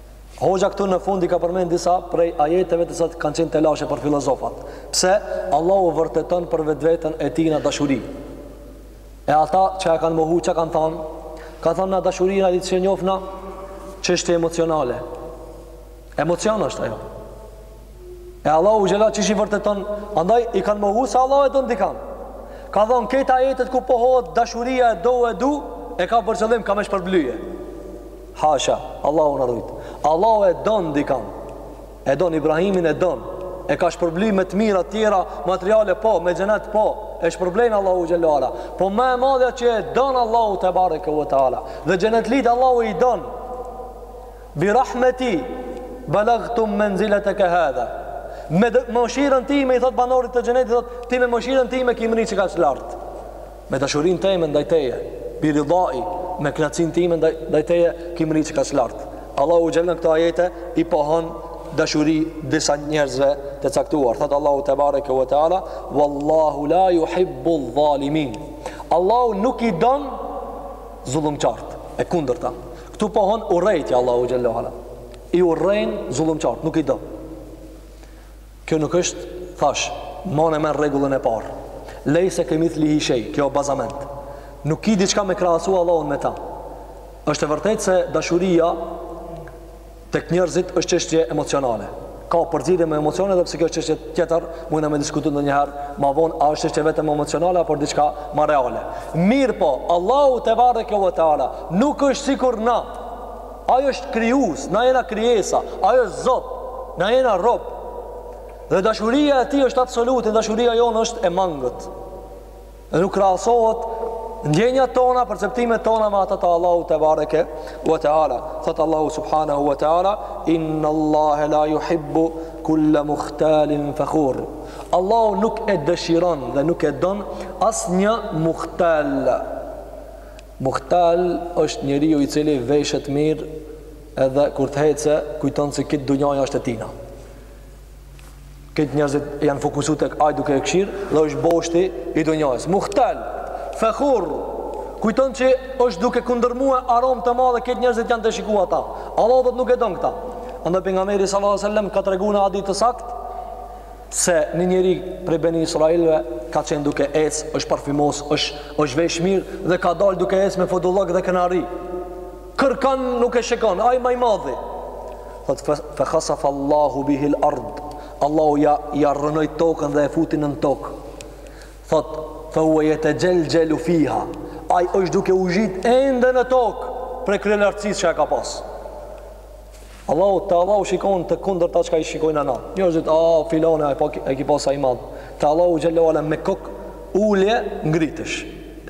Speaker 1: Hoxha këtu në fund i ka përmend disa prej ajeteve të cilat kanë qenë telashe për filozofat. Pse Allahu vërteton për vetveten e tina dashuri? E ata që e kanë mohu, çka kanë thonë? Ka thonë na dashurina i që njofna çështje emocionale. Emocion është ajo. E Allahu xhelle qysh i vërteton, andaj i kanë mohu se Allahu e don dikan. Ka thonë krejt ajetet ku pohohet dashuria e do e du, e ka për qëllim ka me shpërblye. Hasha, Allahu na rujt. Allahu e don dikan. E don Ibrahimin e don. E ka shpërbly me të mira të tjera, materiale po, me xhenet po. E shpërblejn Allahu xhelle ue ala. Po ma e madhja që e don Allahu tebareke ve teala. Dhe xhenetlitë Allahu i don. Bi rahmeti balagtum manzilataka hadha. Me mëshirën time i thot banorit të xhenetit thot ti me mëshirën time ki mri qekaq lart. Me dashurinë teme ndaj teje, bi ridai, me kënaqësinë time ndaj, ndaj teje, ki mërri kaq lart. Allahu xhel në këto ajete i pohon dashuri disa njerëzve të caktuar. Thot Allahu tebareke ve teala, "Wallahu la yuhibbu zalimin." Allahu nuk i don zullumqart, e kundërta. Ktu pohon urrejtje Allahu xhel i urrejn zullumqart, nuk i don. Kjo nuk është, thash, maje men rregullën e parë. Lejse kemithlihi shej, kjo o bazament. Nuk ki diçka me krahasu Allahun me ta. Është e vërtet se dashuria tek njerëzit është çështje emocionale. Ka përgjithje me emocione dhe pse kjo është çështje tjetër, mujna me diskutu ndonjëherë, ma vonë, a është çështje vetëm emocionale, apo diçka ma reale. Mirëpo, Allahu tebareke ve teala, nuk është sikur na, Ai është krijues, na jena krijesa, ai është Zot, na jena rob. Dhe dashuria e tij është absolute, dashuria jonë është e mangët. Dhe nuk krahasohet ndjenjat tona, perceptimet tona me ata të Allahu tebareke ve teala. Thot Allahu subhanahu wa taala, inna Allaha la yuhibbu kulla muhtalin fakhur. Allahu nuk e dëshiron dhe nuk e don asnjë muhtal. Muhtal është njeriu i cili veshet mirë edhe kur të hece kujton se kejt dunjaja është e tina. Kejt njerëzit janë fokusu tek ai duke e kshir dhe është boshti i dunjajës. Muhtal, fekhur, kujton që është duke kundërmue aromë të madhe kejt njerëzit janë tu e shiku ata. Allah dhe nuk e don këta. Andaj pejgamberi sallallahu sallam ka tregu në hadith të sakt se një njeri prej Beni Israilve ka qenë duke ec, është parfimos, është, është vesh mirë dhe ka dalë duke ec me fodullëk dhe krenari. Kërkan nuk e shikon, aj ma i madhi. Thot, fe khasaf Allahu bihil ard, Allahu ja, ja rrënoj tokën dhe e futi nën tokë. Thot, fe huve jetexhelxhelu fiha, aj është duke u zhyt ende në tokë prej kryelartësis që e ka pasë. Allahu te Allahu shikon të kundërta çka i shikojna na. Njerëzit, a oh, filani a e pa e ki pas ai madh. Te Allahu xhel-le ve ala me kokulje ngritesh.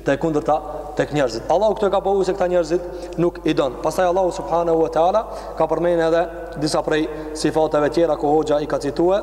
Speaker 1: Te kundërta tek njerëzit. Allahu këtu ka pohu se këta njerëzit nuk i don. Pastaj Allahu subhanahu wa taala ka përmend edhe disa prej sifateve tjera ku hoxha i ka cituar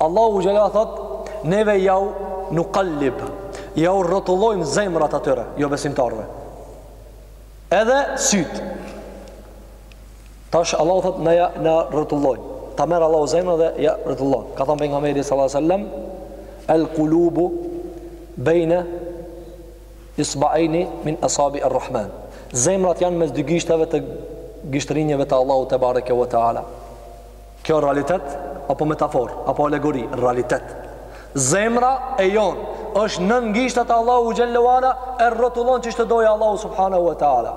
Speaker 1: Allahu xhel-le thot, neve jau nukallib, jau rrotullojmë zemrat atyre, jobesimtarve. Edhe sytë. Tash Allahu thot, na jau rrotullojmë. Ta merr Allahu zemrën dhe ja rrotullon. Ka thonë pejgamberi sallallahu sallam, el kulubu bejne isbaini min asabi e rrahman. Zemrat janë mes dy gishtave të gishtërinjeve të Allahu tebareke ve teala. Kjo realitet apo metaforë, apo alegori? Realitet. Zemra e jonë është nën gishtat e Allahu xhelle ve ala e rrotullon çish të dojë Allahu subhanahu wa taala.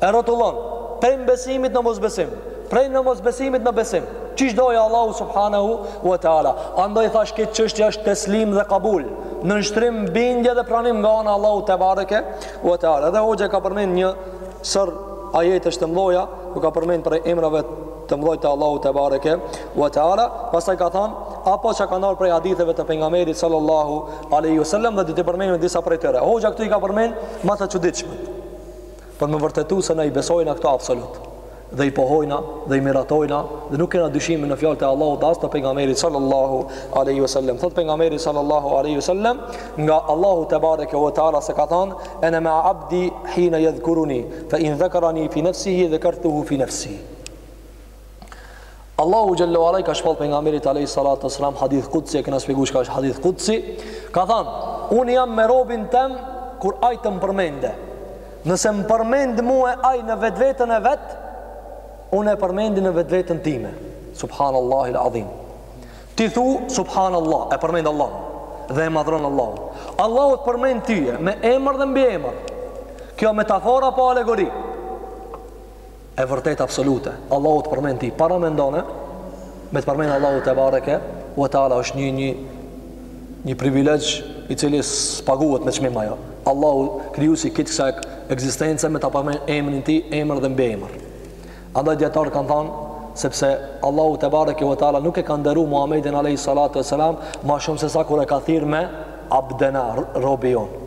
Speaker 1: E rrotullon prej besimit në mosbesim, prej në mosbesimit në besim. Çish dojë Allahu subhanahu wa taala. Andaj thash këtë çështje është teslim dhe kabul, nënshtrim bindje dhe pranim nga ana Allahu te bareke wa taala. Edhe hoxha ka përmend një sër ajetesh të mëdha ku ka përmend prej emrave të mbrojtë Allahu te bareke ve teala pastaj ka thënë apo çka kanë ardhur prej haditheve të pejgamberit sallallahu alaihi wasallam dhe do të përmendim disa prej tyre hoxha këtu i ka përmend më të çuditshme për më vërtetu se na i besojnë këto absolut dhe i pohojmë dhe i miratojmë dhe nuk kena dyshime në fjalët e Allahut as të pejgamberit sallallahu alaihi wasallam thot pejgamberi sallallahu alaihi wasallam nga Allahu te bareke ve teala se ka thon ana ma abdi hina yadhkuruni fa in dhakarani fi nafsihi dhakartuhu fi nafsihi Allahu xhelle ve ala i ka shpall pejgamberit alejhi salatu wasalam hadith kudsi e kena shpjegu çka është hadith kudsi ka thën un jam me robin tem kur ai të më përmendë nëse më përmend mua ai në vetveten e vet un e përmendi në vetveten time subhanallahi alazim ti thu subhanallah e përmend Allah dhe e madhron Allah Allahu të përmend ty me emër dhe mbiemër kjo metafora apo alegori e vërtet absolute. Allahu të përmend ty paramendone, me të përmend Allahu te bareke u teala është një një një privilegj i cili s'paguhet me çmim ajo. Allahu krijuesi i kësaj ekzistence me ta përmend emrin ty, emër dhe mbiemër. Andaj dietar kanë thënë sepse Allahu te bareke u teala nuk e ka nderu Muhamedin alayhi salatu wasalam ma shumë se sa kur e ka thirr me Abdena robi jonë.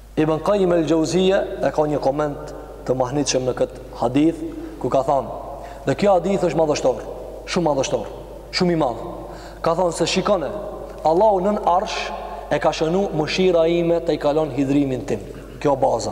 Speaker 1: Ibn Qayyim al-Jauziyja e ka një koment të mahnitshëm në këtë hadith, ku ka thënë: "Dhe kjo hadith është madhështor, shumë madhështor, shumë i madh." Ka thënë se shikone, Allahu nën Arsh e ka shënu mëshira ime tejkalon hidhrimin tim. Kjo baza.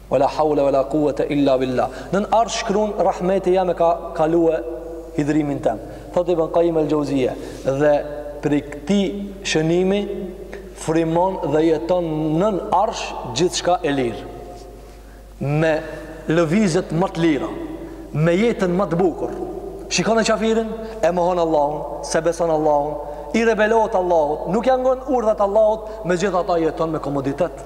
Speaker 1: Wala hawla wala quwwata illa billah Nën arsh shkrun Rahmeti jem e ka kalue hidhrimin tem Thotë Ibn Qayyim el Jauziyyah dhe prej këtij shënimi frymon dhe jeton nën arsh gjithçka e lirë me lëvizjet më të lira me jetën më të bukur shikon e qafirin e mohon Allahun s'e beson Allahun i rebelohet Allahut nuk ja ngon urdhat Allahut megjithatë ai jeton me komoditet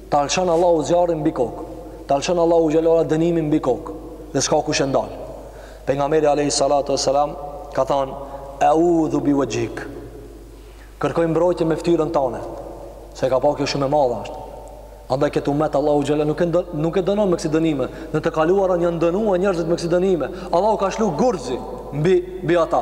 Speaker 1: Ta lëshon Allahu zjarrin mbi kokë, ta lëshon Allahu xhalla dënimin mbi kokë dhe s'ka kush e ndal. Pejgamberi alayhi salatu wasalam ka thënë a'udhu bi wajhik. Kërkoj mbrojtje me fytyrën tënde. Se e ka pa kjo shumë e madhe është. Andaj këtë umet Allahu xhallahu nuk e ndon, nuk e dënon me kësi dënime. Në të kaluarën janë dënuar njerëzit me kësi dënime. Allahu ka lshu gurzi mbi mbi ata.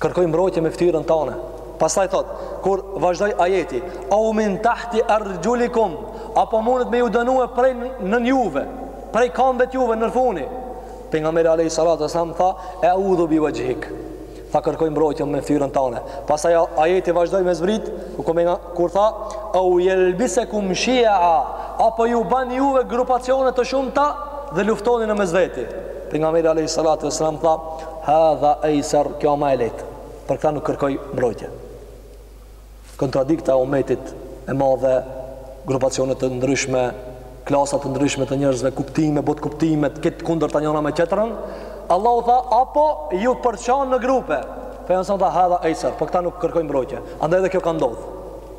Speaker 1: Kërkoj mbrojtje me fytyrën tënde. Pastaj thot, kur vazhdoi ajeti, "Au min tahti arjulikum", apo mundet me ju dënue prej nën juve, prej kambëve të juve nërfuni. Pejgamberi alayhi salatu wasallam tha, "A'udhu bi wajhik". Tha kërkoj mbrojtje me fytyrën tënde. Pastaj ajeti vazhdoi me zbrit, ku me, kur tha, "Au yalbisakum shi'a", apo ju ban juve grupacione të shumta dhe luftoni në mes veti. Pejgamberi alayhi salatu wasalam tha, "Hadha aysar, kjo â më e lehtë." Për këtë nuk kërkoj mbrojtje. Kontradikta e umetit e madhe, grupacione të ndryshme, klasa të ndryshme të njerëzve, kuptime, botëkuptime, të kundërta njëna me tjetrën, Allahu tha, apo ju përçan në grupe, Pejgamberi a.s. tha, hadha ejser, për po këta nuk kërkoi mbrojtje, andaj edhe kjo ka ndodhë.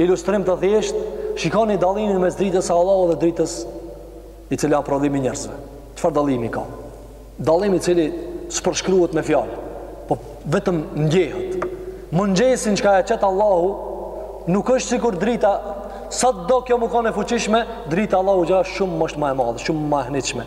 Speaker 1: Ilustrim të thjeshtë, shikoni dallimin mes dritës së Allahut dhe dritës e cila â prodhim i njerëzve. Çfarë dallimi ka? Dallim i cili s'përshkruhet me fjalë, po vetëm ndjehet. Mëngjesin çka e çet Allahu nuk është sikur drita sado kjo me kon e fuqishme, drita Allahut xh. është shumë më është më e madhe, shumë më e shnitshme.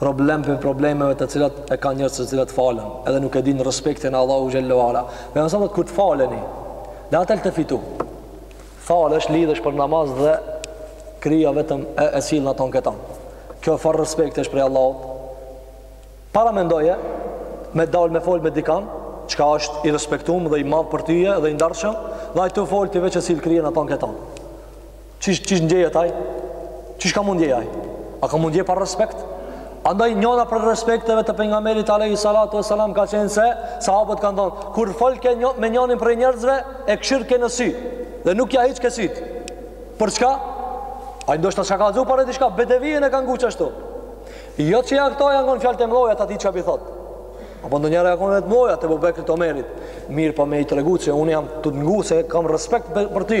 Speaker 1: problem prej problemeve të cilat e kanë njerëzit të cilët falen edhe nuk e din respektin e Allahut xhelle wa ala me nësëm dhe kur të faleni dhe a t'e fillu falesh lidhesh për namaz dhe krija vetëm e, e sillen aton kton kjo çfarë respekt është prej Allahut paramendoje me dalë me folë me dikan çka është i respektum dhe i madh për tye dhe i ndershëm dhe ai të folë ti veç e sill krijën aton kton Qysh qysh ndjehet ai? Qysh ka m'u ndje ai? A ka m'u ndje pa respekt? Andaj njëra prej respekteve të pejgamberit alayhi salatu wasalam ka qenë se sahabët kanë thënë kur folke me, me njërin prej njerëzve e kshyrke në sy dhe nuk ja hiqke syt. Për çka? Ai ndoshta s'ka kallzu para diçka, bedevien e ka ngu ashtu. Jo që atë janë kon fjalët e mëdha t'atit çka po i thot. Apo ndonjëra janë kon të mëdha t'Ebu Bekrit Omerit. Mirëpo me i tregu që unë jam tu ngu se kam respekt për ty.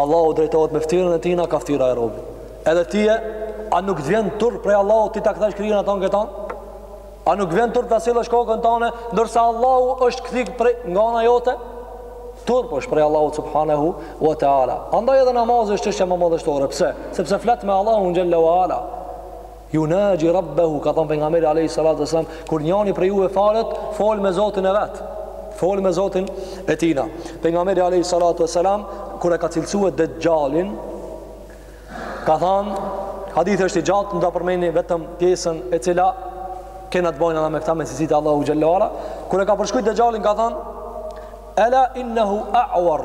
Speaker 1: Allahu drejtohet me ftyrën e tij nga ka ftyra e robit. Edhe ti je, a nuk të vjen turp prej Allahut ti ta kthesh krijën aton kton? A nuk vjen turp ta sillsh kokën tane, ndërsa Allahu është kthy prej nga ana jote? Turp është prej Allahut subhanahu wa taala. Andaj edhe namazi është çështje më madhështore. Pse? Sepse flet me Allahun xhalla wa ala. Yunaji Rabbahu ka thënë pejgamberi alayhi salatu wasallam kur njëri prej juve falet fol me Zotin e vet fol me Zotin e tina pejgamberi alayhi salatu wasallam kur e ka cilësuar Dejjalin ka thënë hadithi është i gjatë po ta përmendim vetëm pjesën e cila ka të bojë edhe me këta me cilësit e Allahu xhallahu ala kur e ka përshkruajt Dejjalin ka thënë ala innahu a'war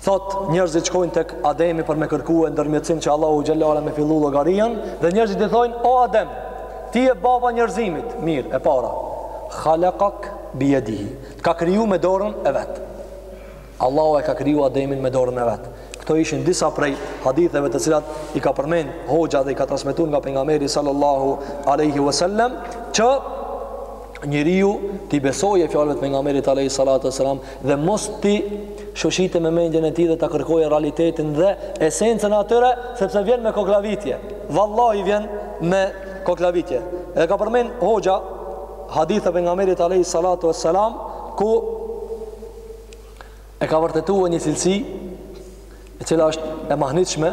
Speaker 1: Thotë, njerëzit shkojnë tek Ademi për me kërkue ndërmjetësim që Allahu xhalla wa ala me fillu llogarinë dhe njerëzit i thonë, "O Adem, ti je baba i njerëzimit." Mirë, e para. Khalaqak bi yadihi. Të ka kriju me dorën e vet. Allahu e ka kriju Ademin me dorën e vet. Këto ishin disa prej haditheve të cilat i ka përmend hoxha dhe i ka transmetu nga pejgamberi sallallahu alaihi wasallam që njeriu t'i besojë fjalët të pejgamberit alayhi salatu wasalam dhe mos t'i shoshitë me mendjen e tij dhe ta kërkojë realitetin dhe esencën e atyre sepse vjen me koklavitje vallahi vjen me koklavitje e ka përmend hoxha hadithe e pejgamberit alayhi salatu wasalam ku e ka vërtetuar një cilësi e cila është e mahnitshme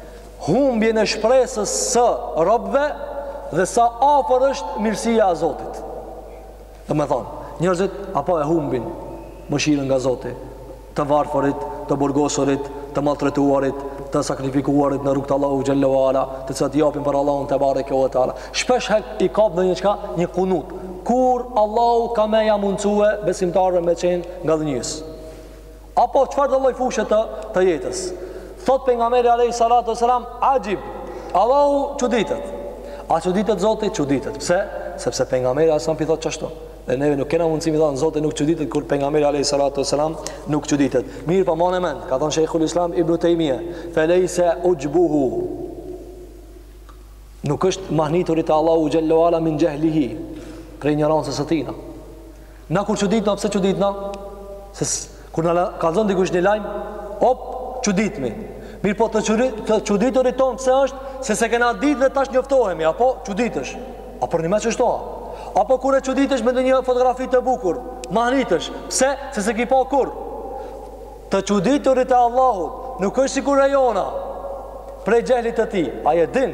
Speaker 1: humbjen e shpresës së robëve dhe sa afër është mirësia e Zotit. Domethanë, njerëzit apo e humbin mëshirën nga Zoti, të varfërit, të burgosurit, të maltretuarit, të sakrifikuarit në rrugë të Allahut xhalla wa ala, të cilët japin për Allahun tebareke ve teala. Shpeshherë i kap ndonjë çka, një kunut. Kur Allahu ka me ia mundësue besimtarëve me qenë ngadhënjyes. Apo çfarëdo lloj fushe të, të jetës. Thotë pejgamberi alayhi salatu wasalam, Ajib, Allahu çuditet. A çuditet Zoti? Çuditet. Pse? Sepse pejgamberi alayhi salatu wasalam thotë qështu. Dhe neve nuk kena mundësi me thonë, Zoti nuk çuditet, kur pejgamberi alayhi salatu wasalam, nuk çuditet. Mirëpo, mbane mend, ka thonë Shejhul Islam Ibn Tejmije, fe lejse uxhbuhu. Nuk është të mahniturit e Allahut xhalla wa ala min xhehlihi, prej injorancës së tina. Na kur çuditna, pse çuditna? Se kur na kallzon dikush një lajm, op, çuditemi. Mirëpo të çudit, të çuditurit tonë pse është se s'e kena ditë dhe tash njoftohemi, apo çuditesh. A po më merrni vesh ç'tho? Apo kur çuditesh me ndonjë fotografi të bukur, mahnitesh. Pse? Se s'e ke pa kurr. Të çuditurit e Allahut nuk është sikur e jona. Prej xhehlit të tij, ai e din.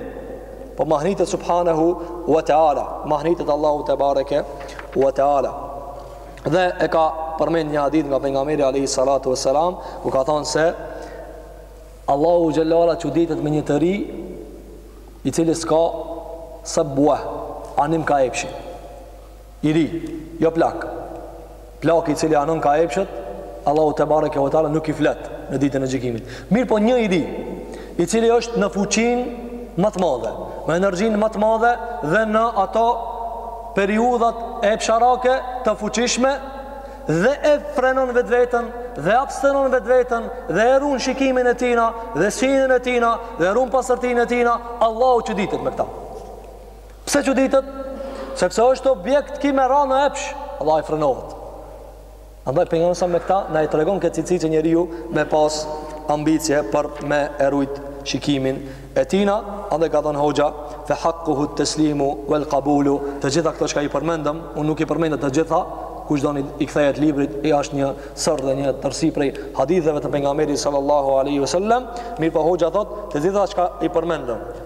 Speaker 1: Po mahnitet subhanahu wa taala, mahnitet Allahu tebareke wa taala. Dhe e ka përmend një hadith nga pejgamberi alayhi salatu wassalam, ku ka thënë se Allahu xhallala çuditet me një të ri i cili s'ka sabwa, anim kah epshi. I ri, jo plak. Plaki i cili anon ka epshet, Allahu tebareke ve teala nuk i flet në ditën e gjykimit. Mirpo një i ri, i cili është në fuqinë më të madhe, në energjinë më të madhe dhe në ato periudhat epsharake të fuqishme dhe e frenon vetveten dhe abstenon vetveten dhe e run shikimin e tina dhe synin e tina dhe e run pastërtinë e tina Allahu çuditet me këta Pse çuditet? Sepse është objekt ki me ra në epsh, Allah e frenohet. Andaj për njënë sa me këta, na tregon këtë cilësi që njeriu me pas ambicje për me e rujt shikimin e tina, andaj ka thonë hoxha, fe hakkuhu teslimu, vel kabulu, të gjitha këto çka i përmendëm, unë nuk i përmenda të gjitha, kush don i kthehet librit është një sërë dhe një tërsi prej haditheve të pejgamberit sallallahu alaihi wasallam mirëpo hoxha thot të gjitha çka i përmendëm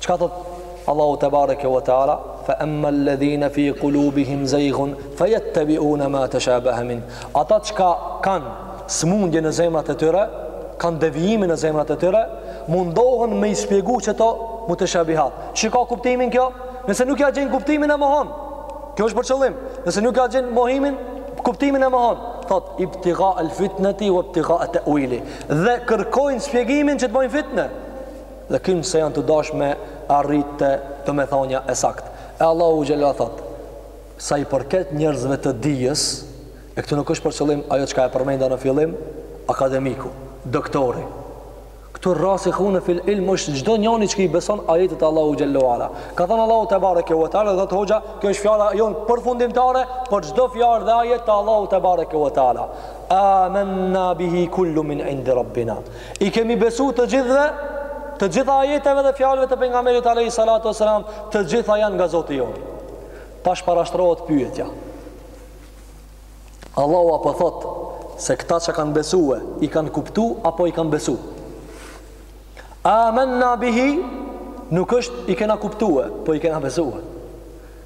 Speaker 1: Çka thot Allahu tebareke ve teala fa amma alladhina fi qulubihim zayghun fayattabi'una ma tashabaha min ata çka kan smundje në zemrat e tyre kan devijime në zemrat e tyre mundohen me i spjegu qato muteshabihat çka kuptimin kjo nëse nuk ja gjen kuptimin e mohon kjo është për qëllim nëse nuk ja gjen mohimin kuptimin e mohon thot ibtiga al fitnati wa ibtiga at tawili dhe kërkojnë spjegimin që të bëjnë fitnë Dhe kinse janë tu dasht me arrit te domethënia e saktë. E Allahu xhelalu thotë, Sa i përket njerëzve të dijes, e këtu nuk është për qëllim ajo çka e përmenda në fillim, akademiku, doktori. Këtu rasikhune fil ilm është çdo njeri që i beson ajetet e Allahu xhelalu ala. Ka thënë Allahu tebareke ve teala dhe thotë hoxha, kjo është fjala jon përfundimtare për çdo fjalë dhe ajet të Allahu tebareke ve teala. Amanna bihi kullu min indi rabbina. I kemi besu të gjithëve, të gjitha ajeteve dhe fjalëve të pejgamberit alayhi salatu wasalam, të gjitha janë nga Zoti jonë. Tash parashtrohet pyetja. Allahu apo thot se këta çka kanë besue, i kanë kuptu apo i kanë besu? Amanna bihi, nuk është i kena kuptue, po i kena besue.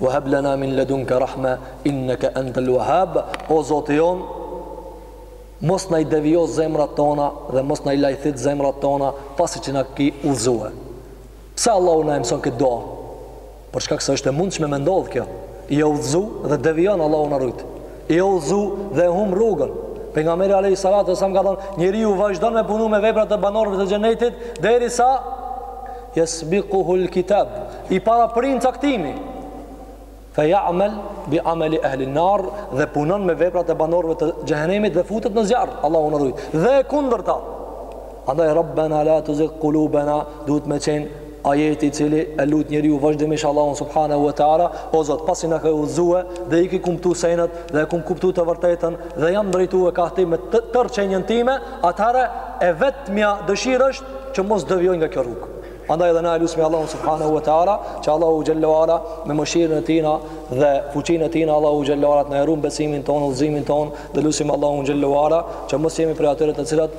Speaker 1: Wa hab lana min ladunka rahma innaka antal wahhab. O Zoti jon, mos na i devijo zemrat tona dhe mos na i lajthit zemrat tona pasi që na ki udhëzue. Pse Allahu na mëson këtë dua? Për shkak se është e mundshme me ndodh kjo. Je udhëzu dhe devijon Allahu na rujt. Je udhëzu dhe humb rrugën. Pejgamberi alayhi salatu wasallam ka thënë, njeriu vazhdon me punu me veprat e banorëve të xhenetit derisa yasbiquhu al-kitab. I paraprin caktimi. Fa ya'mal bi amali ahli an-nar dhe punon me veprat e banorëve të xhehenemit dhe futet në zjarr. Allahu na rujt. Dhe e kundërta. Andaj Rabbana la tuzigh qulubana, duhet me qenë Ajeti i cili e lut njeriu vazhdimisht Allahun subhanahu wa taala, o Zot, pasi na ke udhëzue dhe i ke kumtu senet dhe e kum kuptu të vërtetën dhe jam drejtue ka ti me të tërë qenjën time, atëherë e vetmja dëshirë është që mos devijoj nga kjo rrugë. Andaj edhe na e lusmi Allahun subhanahu wa taala, që Allahu xhallahu ala me mëshirën e tina dhe fuqinë e tina Allahu xhallahu ala të na e ruan besimin ton, udhëzimin ton, dhe lusim Allahun xhallahu ala që mos jemi prej atyre të cilat